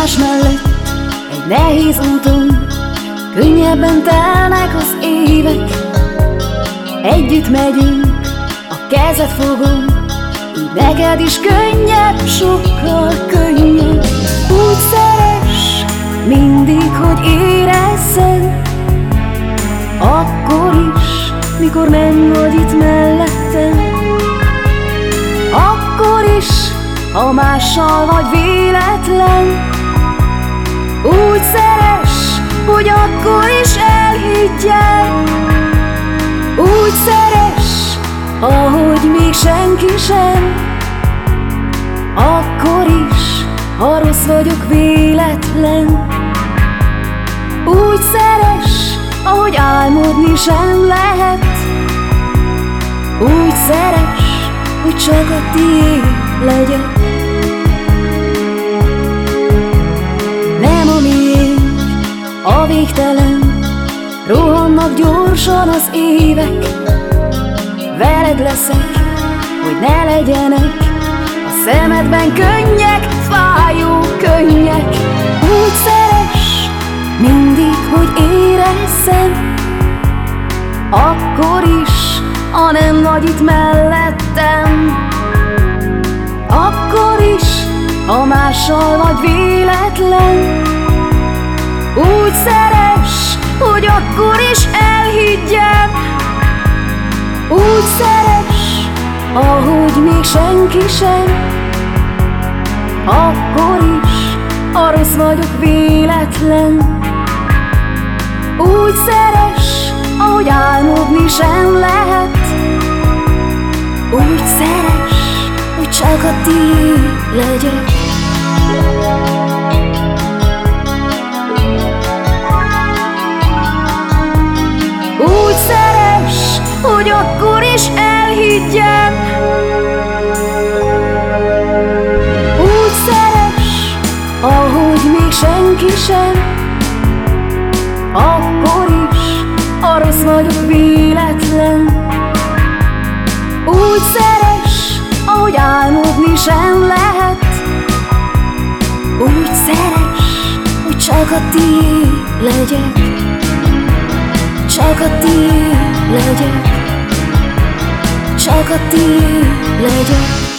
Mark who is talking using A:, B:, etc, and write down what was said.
A: egymás mellett Egy nehéz úton Könnyebben telnek az évek. Együtt megyünk, a kezed fogom Így neked is könnyebb, sokkal könnyebb. Úgy szeres, mindig, hogy érezzed Akkor is, mikor nem vagy itt mellettem Akkor is, ha mással vagy véletlen hogy akkor is elhiggyel Úgy szeres, ahogy még senki sem. Akkor is, ha rossz vagyok véletlen. Úgy szeres, ahogy álmodni sem lehet. Úgy szeres, hogy csak a tiéd legyek a végtelen. Rohannak gyorsan az évek. Veled leszek, hogy ne legyenek. A szemedben könnyek, fájó könnyek. Úgy szeres, mindig, hogy érezzem Akkor is, ha nem vagy itt mellettem. Akkor is, ha mással vagy véletlen úgy szeres, hogy akkor is elhiggyem. Úgy szeres, ahogy még senki sem. Akkor is, a rossz vagyok véletlen. Úgy szeres, ahogy álmodni sem lehet. Úgy szeres, hogy csak a tiéd legyek is elhiggyem. Úgy szeres, ahogy még senki sem Akkor is a rossz vagyok véletlen. Úgy szeres, ahogy álmodni sem lehet. Úgy szeres, hogy csak a tiéd legyek. Csak a tiéd legyek csak a tiéd legyek